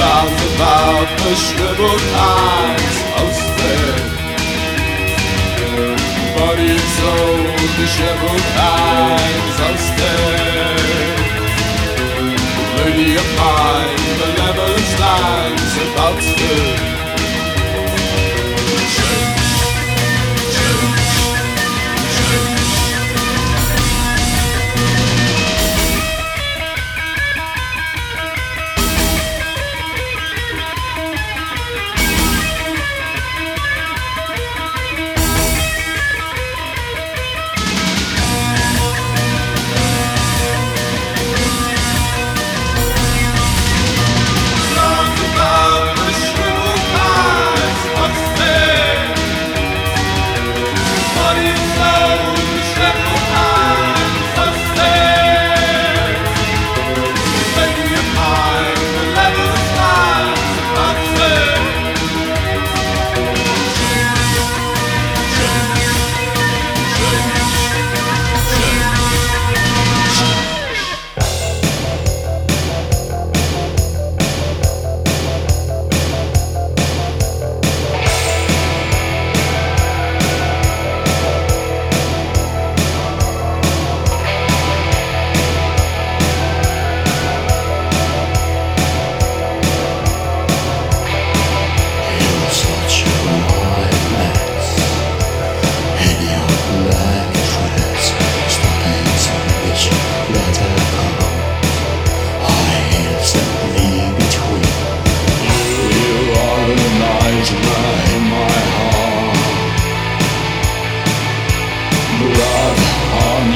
round about the shriveled eyes of spring But it's old, the shriveled eyes of spring Lady of mine, the leather about spring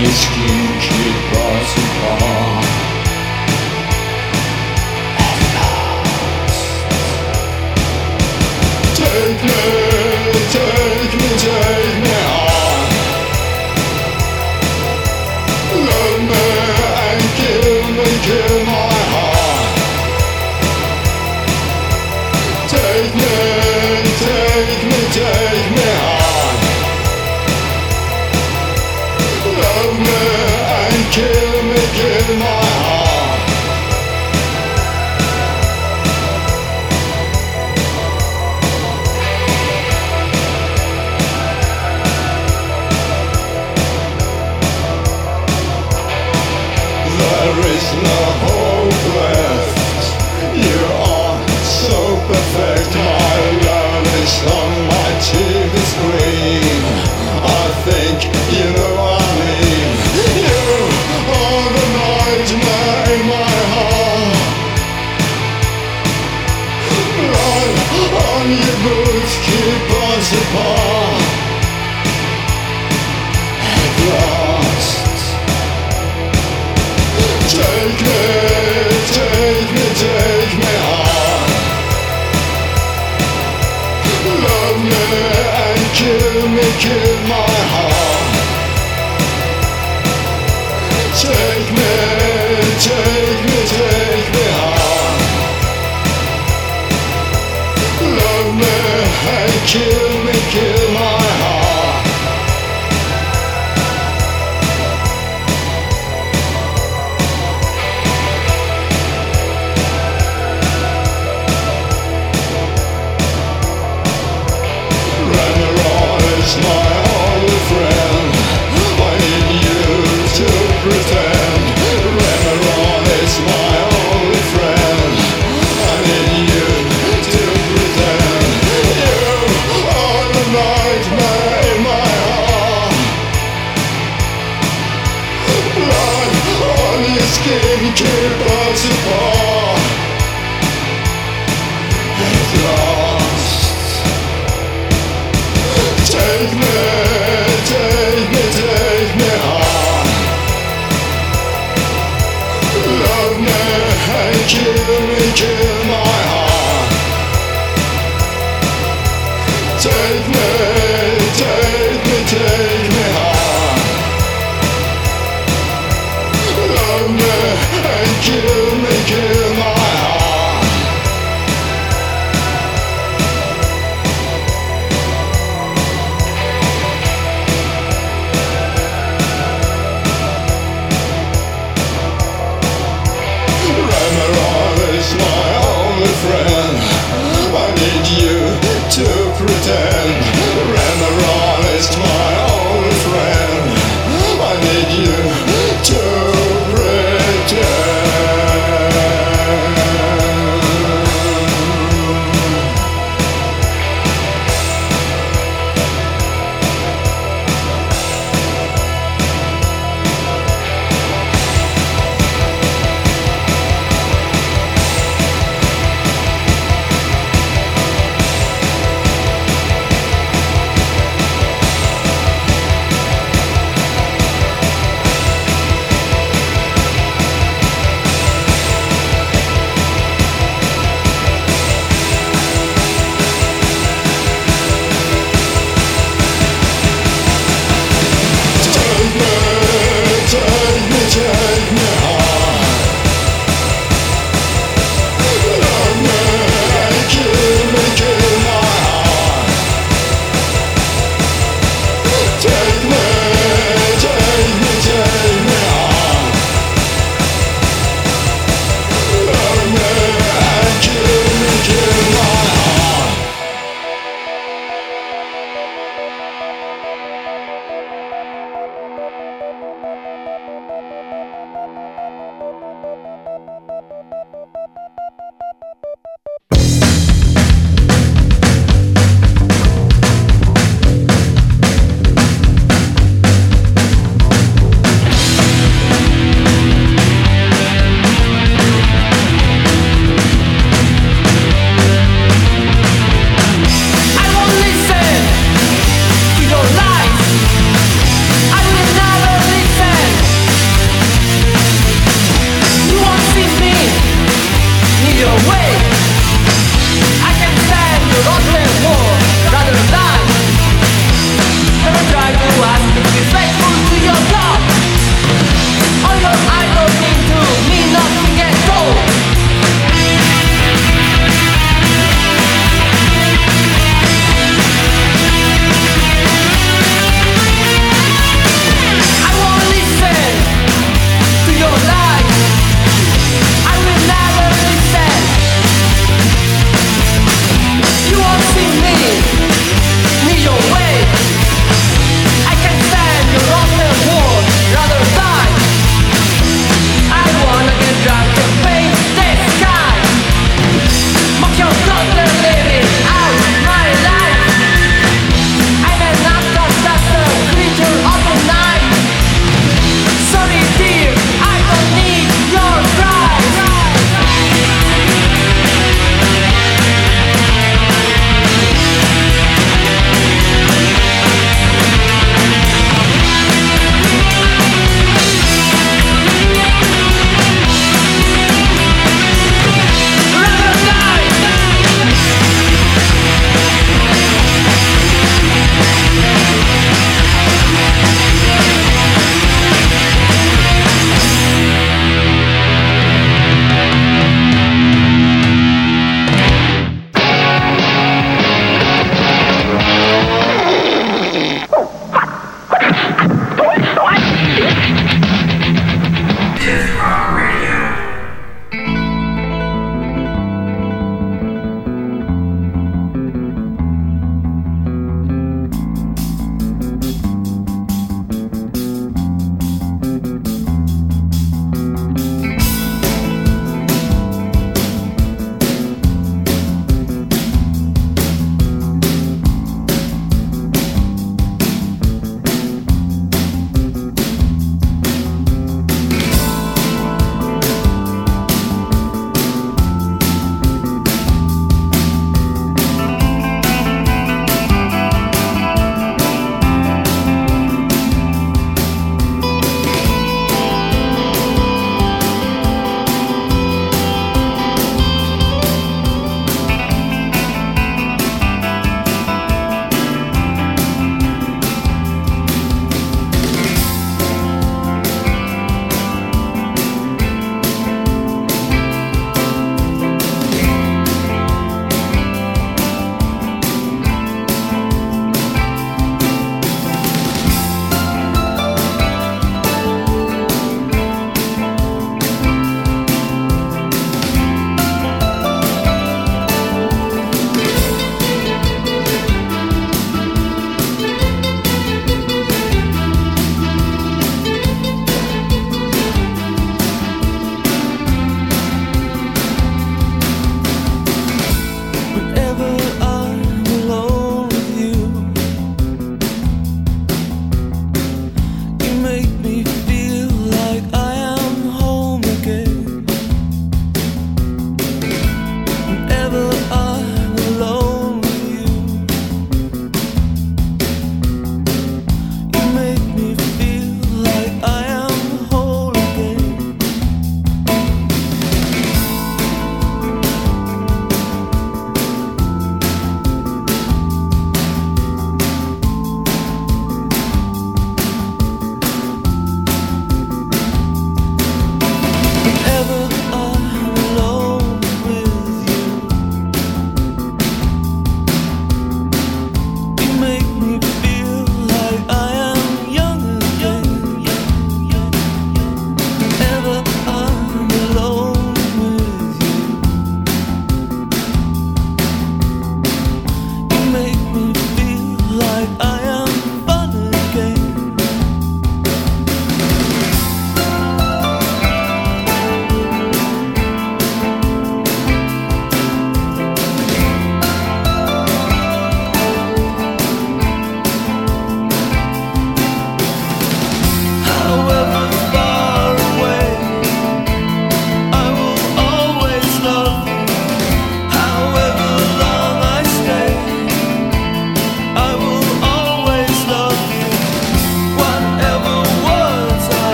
Mieszkinki rozmowa Take it secure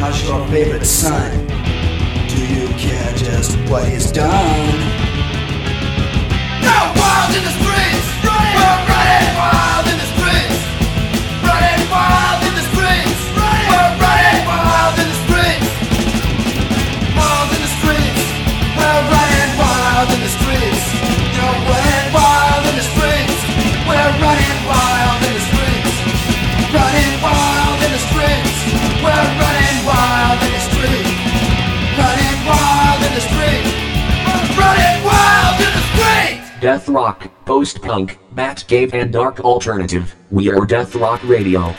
How's your favorite son? Do you care just what he's done? death rock, post punk, bat cave, and dark alternative. We are Death Rock Radio.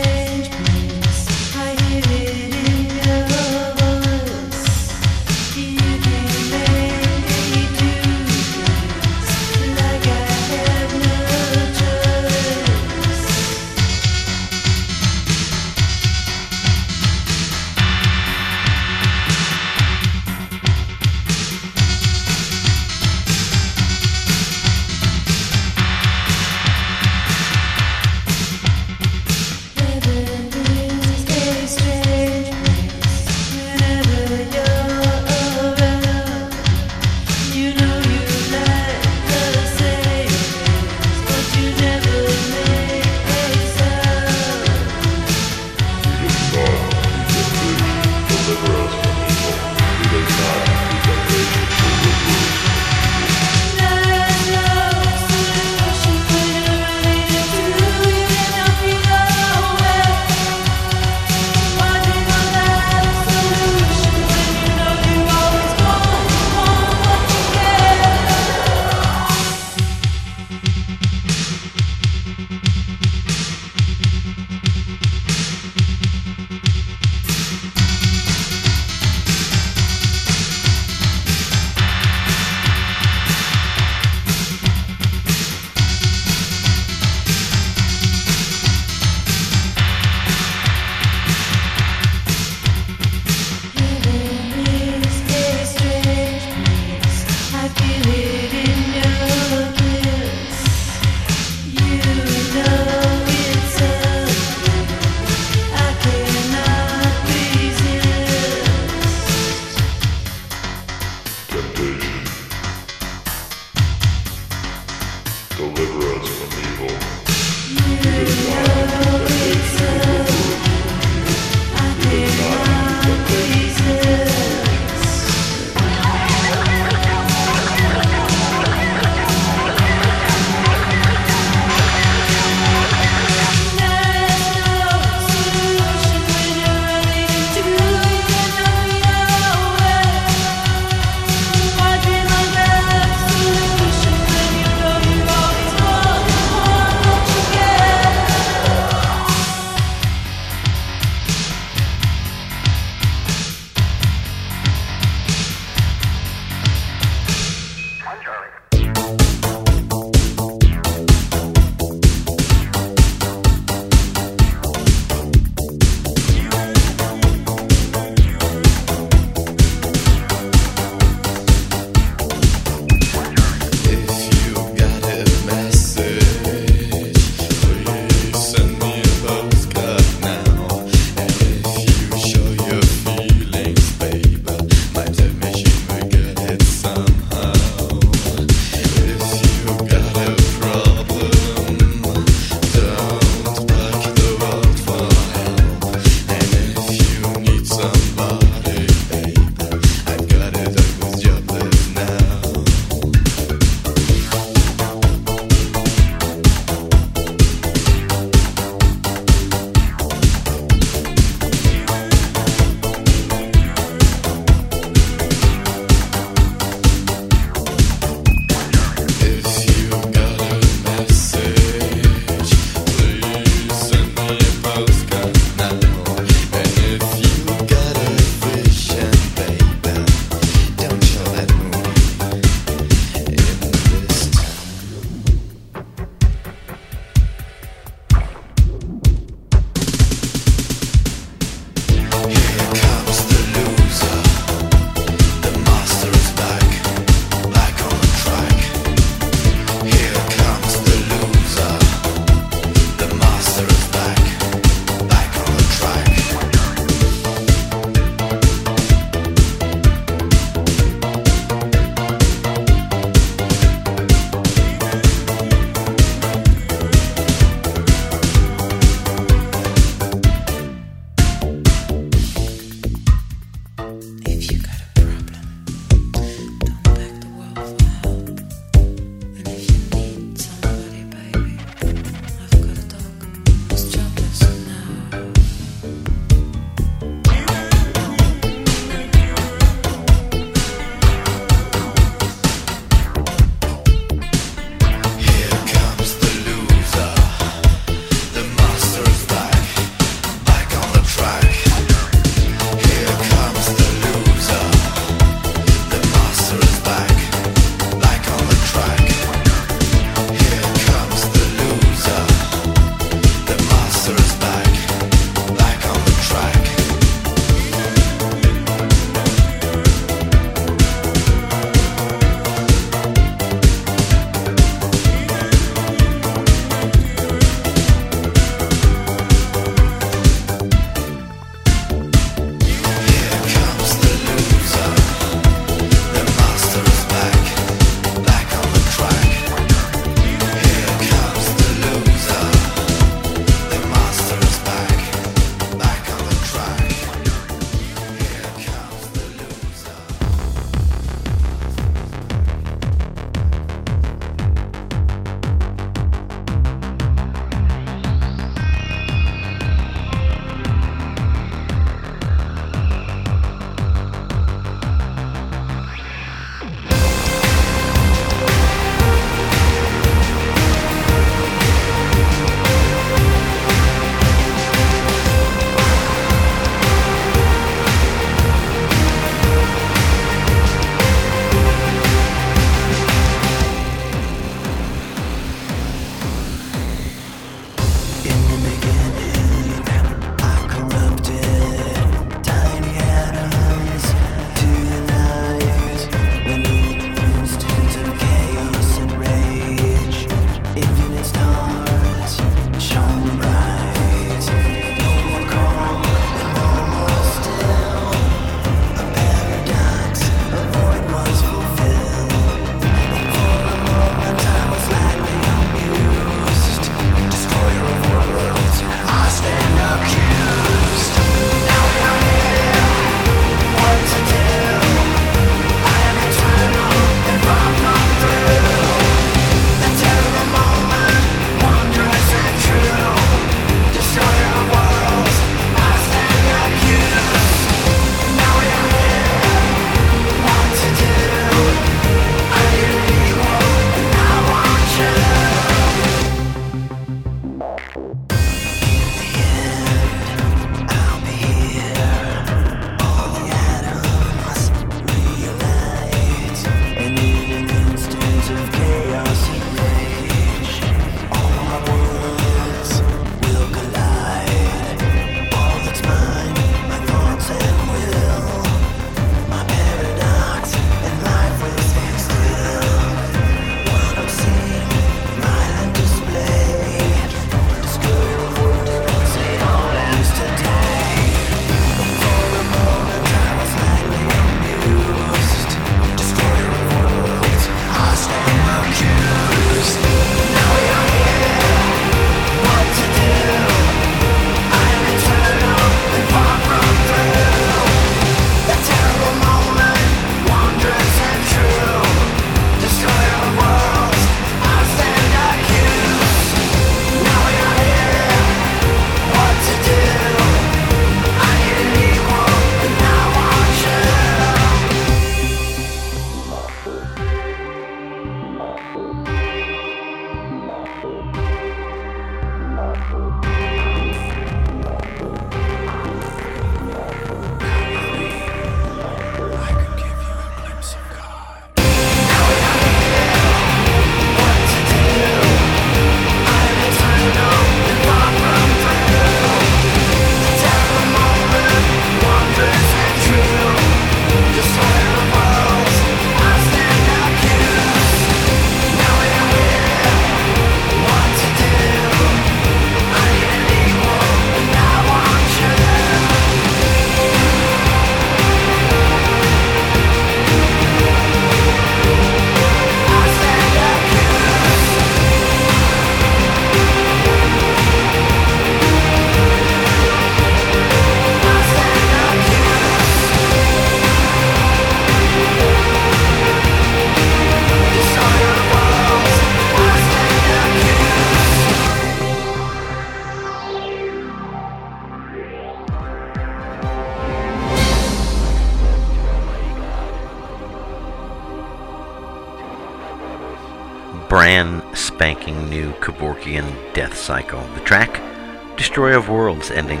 Ending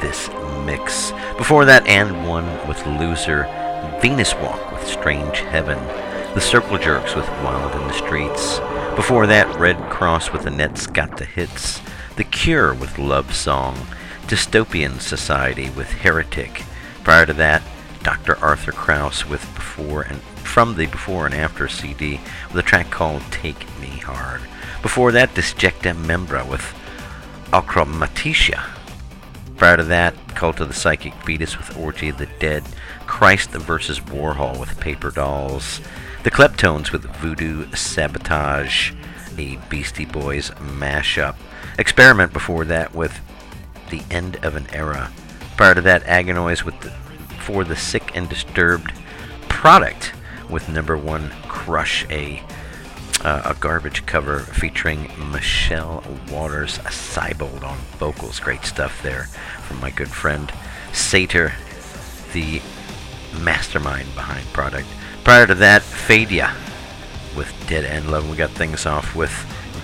this mix. Before that, and one with Loser, Venus Walk with Strange Heaven, The Circle Jerks with Wild in the Streets. Before that, Red Cross with Annette's Got the Hits, The Cure with Love Song, Dystopian Society with Heretic. Prior to that, Dr. Arthur Krause with Before and from the Before and After CD with a track called Take Me Hard. Before that, Disjecta Membra with Acromatisha. Prior to that, Cult of the Psychic Fetus with Orgy of the Dead, Christ vs. Warhol with Paper Dolls, The Kleptones with Voodoo Sabotage, a Beastie Boys mashup, Experiment before that with The End of an Era. Prior to that, Agonoize with the, For the Sick and Disturbed, Product with number one Crush, a uh, a garbage cover featuring Michelle Waters Seibold on vocals. Great stuff there from my good friend Sater, the mastermind behind product. Prior to that, Fadia with Dead End Love. We got things off with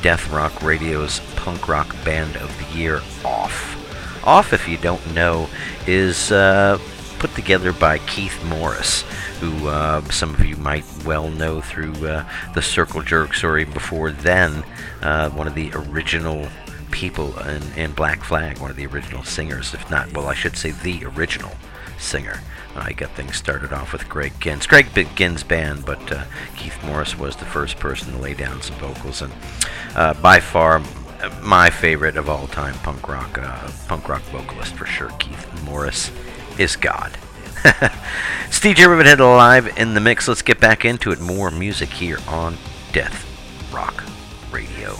Death Rock Radio's Punk Rock Band of the Year Off. Off, if you don't know, is uh, put together by Keith Morris, who uh, some of you might well know through uh, the Circle Jerks, or even before then, uh, one of the original people in, in Black Flag, one of the original singers, if not, well, I should say the original singer. I got things started off with Greg Ginn. Greg Ginn's band, but uh, Keith Morris was the first person to lay down some vocals, and uh, by far my favorite of all time punk rock uh, punk rock vocalist for sure. Keith Morris is God. Steve J. Rivithead live in the mix. Let's get back into it. More music here on Death Rock Radio.